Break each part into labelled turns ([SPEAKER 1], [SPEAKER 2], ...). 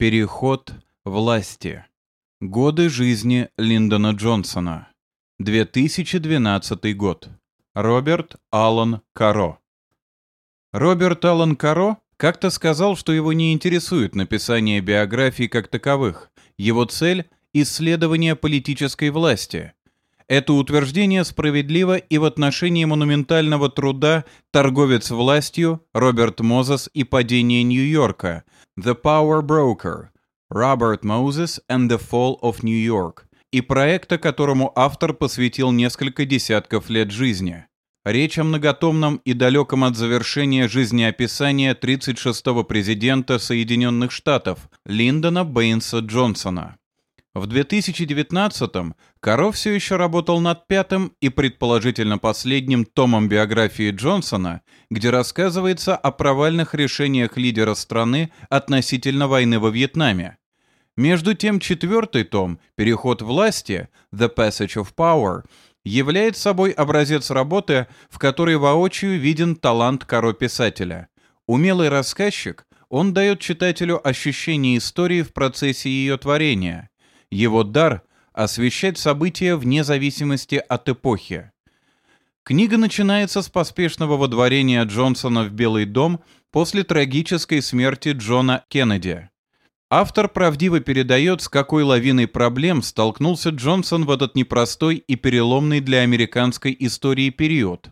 [SPEAKER 1] Переход власти. Годы жизни Линдона Джонсона. 2012 год. Роберт Аллан Каро. Роберт Аллан Каро как-то сказал, что его не интересует написание биографий как таковых. Его цель — исследование политической власти. Это утверждение справедливо и в отношении монументального труда «Торговец властью» Роберт Мозес и «Падение Нью-Йорка» The Power Broker, Robert Moses and the Fall of New York, и проекта, которому автор посвятил несколько десятков лет жизни. Речь о многотомном и далеком от завершения жизнеописания 36-го президента Соединенных Штатов Линдона Бэйнса Джонсона. В 2019-м Каро все еще работал над пятым и предположительно последним томом биографии Джонсона, где рассказывается о провальных решениях лидера страны относительно войны во Вьетнаме. Между тем четвертый том «Переход власти» «The Passage of Power» является собой образец работы, в которой воочию виден талант Каро-писателя. Умелый рассказчик, он дает читателю ощущение истории в процессе ее творения – его дар — освещать события вне зависимости от эпохи. Книга начинается с поспешного водворения Джонсона в Белый дом после трагической смерти Джона Кеннеди. Автор правдиво передает, с какой лавиной проблем столкнулся Джонсон в этот непростой и переломный для американской истории период.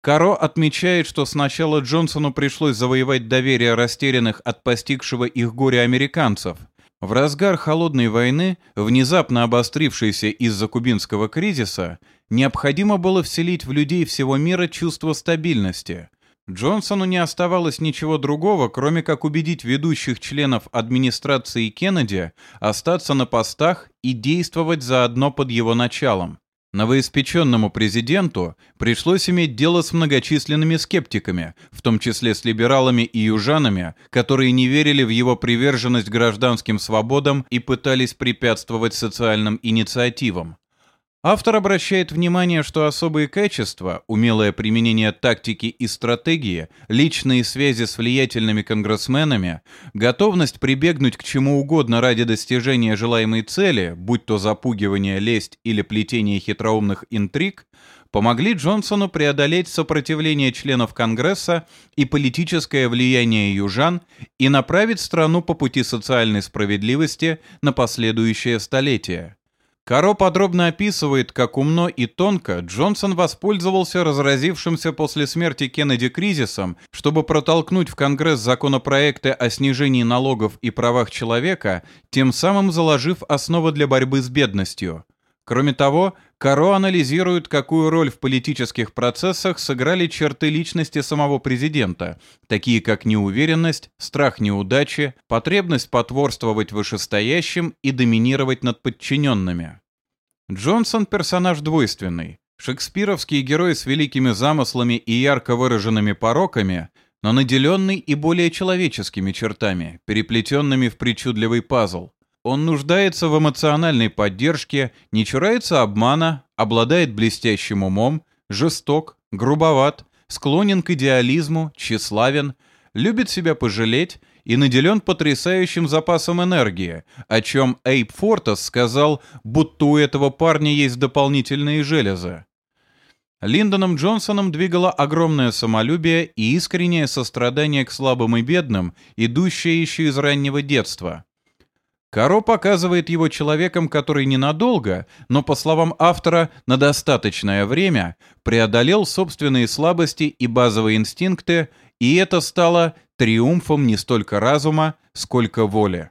[SPEAKER 1] Каро отмечает, что сначала Джонсону пришлось завоевать доверие растерянных от постигшего их горя американцев – в разгар холодной войны, внезапно обострившейся из-за кубинского кризиса, необходимо было вселить в людей всего мира чувство стабильности. Джонсону не оставалось ничего другого, кроме как убедить ведущих членов администрации Кеннеди остаться на постах и действовать заодно под его началом. Новоиспеченному президенту пришлось иметь дело с многочисленными скептиками, в том числе с либералами и южанами, которые не верили в его приверженность гражданским свободам и пытались препятствовать социальным инициативам. Автор обращает внимание, что особые качества, умелое применение тактики и стратегии, личные связи с влиятельными конгрессменами, готовность прибегнуть к чему угодно ради достижения желаемой цели, будь то запугивание, лесть или плетение хитроумных интриг, помогли Джонсону преодолеть сопротивление членов Конгресса и политическое влияние южан и направить страну по пути социальной справедливости на последующее столетие. Каро подробно описывает, как умно и тонко Джонсон воспользовался разразившимся после смерти Кеннеди кризисом, чтобы протолкнуть в Конгресс законопроекты о снижении налогов и правах человека, тем самым заложив основы для борьбы с бедностью. Кроме того, Каро анализирует, какую роль в политических процессах сыграли черты личности самого президента, такие как неуверенность, страх неудачи, потребность потворствовать вышестоящим и доминировать над подчиненными. Джонсон – персонаж двойственный. Шекспировский герой с великими замыслами и ярко выраженными пороками, но наделенный и более человеческими чертами, переплетенными в причудливый пазл. Он нуждается в эмоциональной поддержке, не чурается обмана, обладает блестящим умом, жесток, грубоват, склонен к идеализму, тщеславен, любит себя пожалеть и наделен потрясающим запасом энергии, о чем Эйп Фортас сказал, будто у этого парня есть дополнительные железы. Линдоном Джонсоном двигало огромное самолюбие и искреннее сострадание к слабым и бедным, идущее еще из раннего детства. Каро показывает его человеком, который ненадолго, но, по словам автора, на достаточное время преодолел собственные слабости и базовые инстинкты, и это стало триумфом не столько разума, сколько воли.